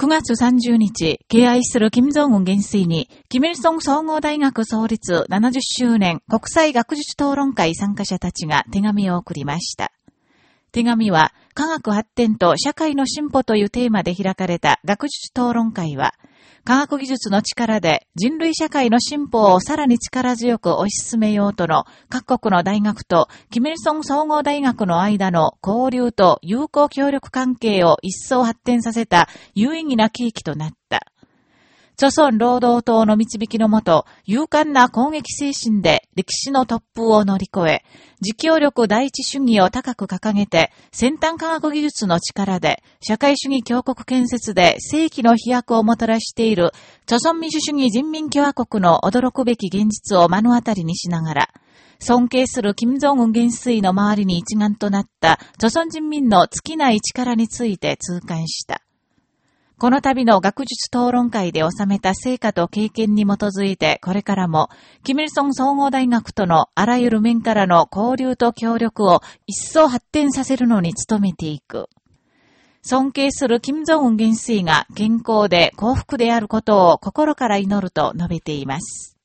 9月30日、敬愛する金正恩元帥に、キミルソン総合大学創立70周年国際学術討論会参加者たちが手紙を送りました。手紙は、科学発展と社会の進歩というテーマで開かれた学術討論会は、科学技術の力で人類社会の進歩をさらに力強く推し進めようとの各国の大学とキミルソン総合大学の間の交流と友好協力関係を一層発展させた有意義な契機となった。朝鮮労働党の導きのもと、勇敢な攻撃精神で歴史の突風を乗り越え、自協力第一主義を高く掲げて、先端科学技術の力で、社会主義強国建設で世紀の飛躍をもたらしている、朝鮮民主主義人民共和国の驚くべき現実を目の当たりにしながら、尊敬する金正恩元帥の周りに一丸となった、朝鮮人民の尽きない力について痛感した。この度の学術討論会で収めた成果と経験に基づいて、これからも、キミルソン総合大学とのあらゆる面からの交流と協力を一層発展させるのに努めていく。尊敬する金正恩元帥が健康で幸福であることを心から祈ると述べています。